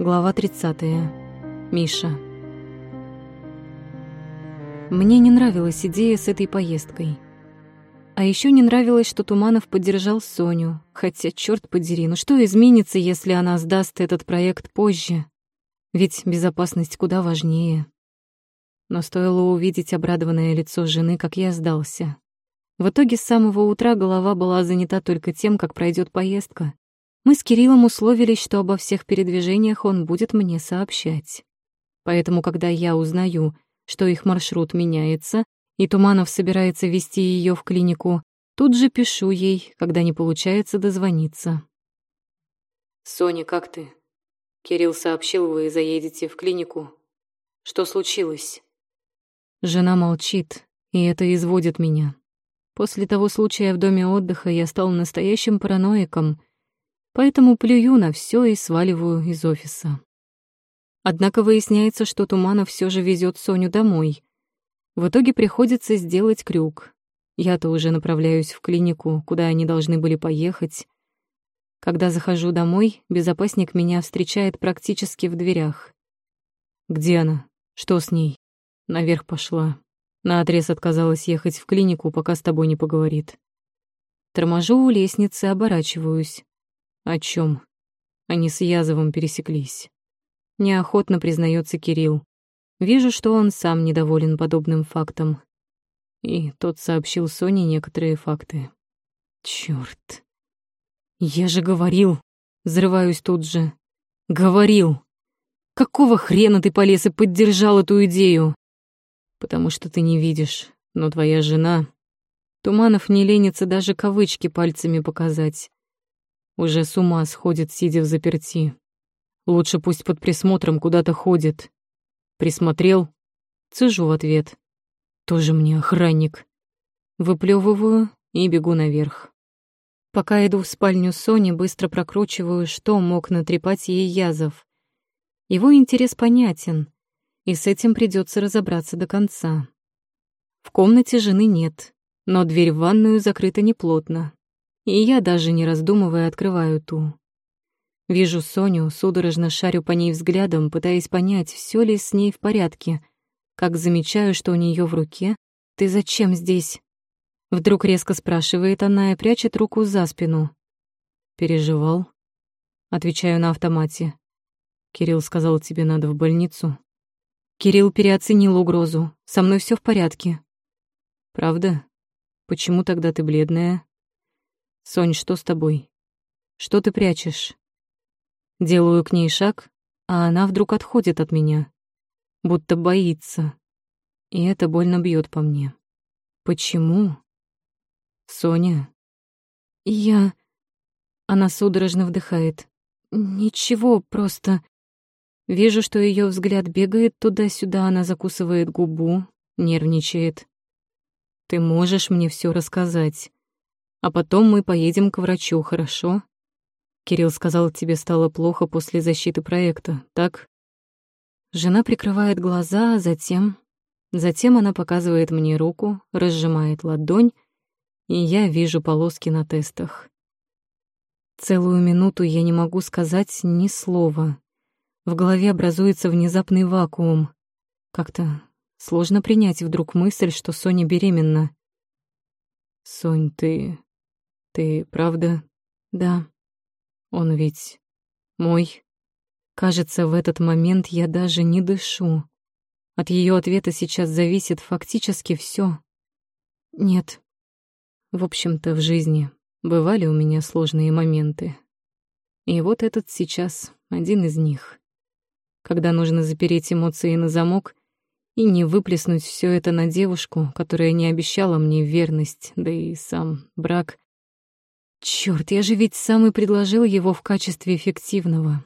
Глава 30. Миша. Мне не нравилась идея с этой поездкой. А еще не нравилось, что Туманов поддержал Соню. Хотя, черт подери, ну что изменится, если она сдаст этот проект позже? Ведь безопасность куда важнее. Но стоило увидеть обрадованное лицо жены, как я сдался. В итоге с самого утра голова была занята только тем, как пройдет поездка. Мы с Кириллом условились, что обо всех передвижениях он будет мне сообщать. Поэтому, когда я узнаю, что их маршрут меняется, и Туманов собирается вести ее в клинику, тут же пишу ей, когда не получается дозвониться. «Соня, как ты?» Кирилл сообщил, вы заедете в клинику. Что случилось? Жена молчит, и это изводит меня. После того случая в доме отдыха я стал настоящим параноиком, поэтому плюю на все и сваливаю из офиса. Однако выясняется, что Туманов все же везет Соню домой. В итоге приходится сделать крюк. Я-то уже направляюсь в клинику, куда они должны были поехать. Когда захожу домой, безопасник меня встречает практически в дверях. «Где она? Что с ней?» Наверх пошла. Наотрез отказалась ехать в клинику, пока с тобой не поговорит. Торможу у лестницы, оборачиваюсь. О чем? Они с Язовым пересеклись. Неохотно признается Кирилл. Вижу, что он сам недоволен подобным фактом. И тот сообщил Соне некоторые факты. Чёрт. Я же говорил. Взрываюсь тут же. Говорил. Какого хрена ты полез и поддержал эту идею? потому что ты не видишь, но твоя жена... Туманов не ленится даже кавычки пальцами показать. Уже с ума сходит, сидя в заперти. Лучше пусть под присмотром куда-то ходит. Присмотрел? Цежу в ответ. Тоже мне охранник. Выплёвываю и бегу наверх. Пока иду в спальню Сони, быстро прокручиваю, что мог натрепать ей Язов. Его интерес понятен и с этим придется разобраться до конца. В комнате жены нет, но дверь в ванную закрыта неплотно, и я, даже не раздумывая, открываю ту. Вижу Соню, судорожно шарю по ней взглядом, пытаясь понять, все ли с ней в порядке, как замечаю, что у нее в руке «Ты зачем здесь?» Вдруг резко спрашивает она и прячет руку за спину. «Переживал?» Отвечаю на автомате. «Кирилл сказал, тебе надо в больницу». Кирилл переоценил угрозу. Со мной все в порядке. Правда? Почему тогда ты бледная? Сонь, что с тобой? Что ты прячешь? Делаю к ней шаг, а она вдруг отходит от меня, будто боится. И это больно бьет по мне. Почему? Соня? Я... Она судорожно вдыхает. Ничего, просто... Вижу, что ее взгляд бегает туда-сюда, она закусывает губу, нервничает. Ты можешь мне все рассказать. А потом мы поедем к врачу, хорошо? Кирилл сказал, тебе стало плохо после защиты проекта, так? Жена прикрывает глаза, а затем... Затем она показывает мне руку, разжимает ладонь, и я вижу полоски на тестах. Целую минуту я не могу сказать ни слова. В голове образуется внезапный вакуум. Как-то сложно принять вдруг мысль, что Соня беременна. «Сонь, ты... ты правда?» «Да. Он ведь мой...» Кажется, в этот момент я даже не дышу. От ее ответа сейчас зависит фактически все. Нет. В общем-то, в жизни бывали у меня сложные моменты. И вот этот сейчас один из них когда нужно запереть эмоции на замок и не выплеснуть все это на девушку, которая не обещала мне верность, да и сам брак. Черт, я же ведь сам и предложил его в качестве эффективного.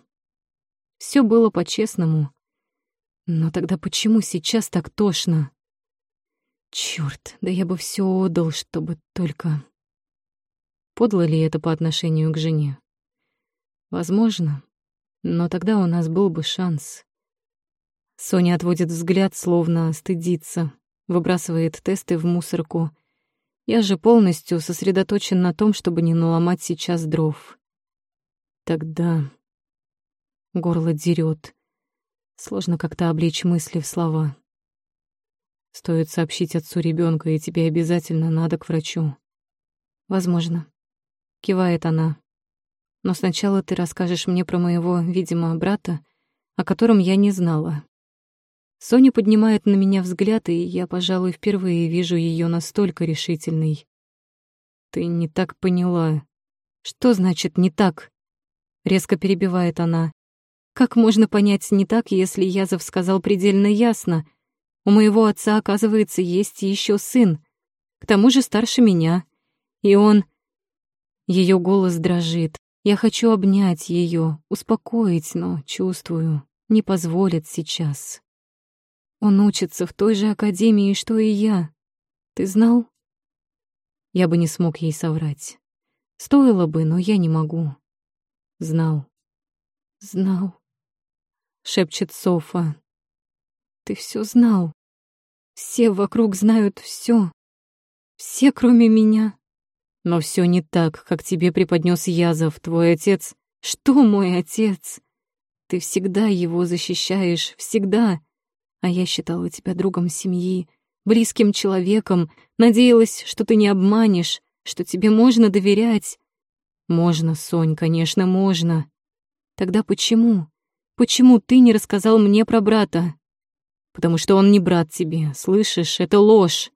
Все было по-честному. Но тогда почему сейчас так тошно? Черт, да я бы все отдал, чтобы только... Подло ли это по отношению к жене? Возможно. Но тогда у нас был бы шанс. Соня отводит взгляд, словно стыдится, выбрасывает тесты в мусорку. Я же полностью сосредоточен на том, чтобы не наломать сейчас дров. Тогда... Горло дерет. Сложно как-то облечь мысли в слова. Стоит сообщить отцу ребенка, и тебе обязательно надо к врачу. Возможно. Кивает она. Но сначала ты расскажешь мне про моего, видимо, брата, о котором я не знала. Соня поднимает на меня взгляд, и я, пожалуй, впервые вижу ее настолько решительной. Ты не так поняла. Что значит «не так»? Резко перебивает она. Как можно понять не так, если Язов сказал предельно ясно? У моего отца, оказывается, есть еще сын. К тому же старше меня. И он... Ее голос дрожит. Я хочу обнять ее, успокоить, но чувствую, не позволит сейчас. Он учится в той же академии, что и я. Ты знал? Я бы не смог ей соврать. Стоило бы, но я не могу. Знал. Знал. Шепчет Софа. Ты все знал. Все вокруг знают все. Все, кроме меня. Но все не так, как тебе преподнес Язов, твой отец. Что мой отец? Ты всегда его защищаешь, всегда. А я считала тебя другом семьи, близким человеком, надеялась, что ты не обманешь, что тебе можно доверять. Можно, Сонь, конечно, можно. Тогда почему? Почему ты не рассказал мне про брата? Потому что он не брат тебе, слышишь? Это ложь.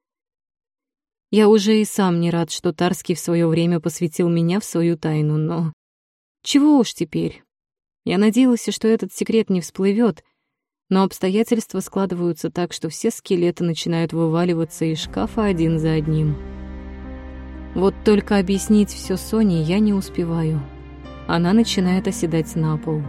Я уже и сам не рад, что Тарский в свое время посвятил меня в свою тайну, но... Чего уж теперь? Я надеялась, что этот секрет не всплывет, но обстоятельства складываются так, что все скелеты начинают вываливаться из шкафа один за одним. Вот только объяснить все Соне я не успеваю. Она начинает оседать на пол.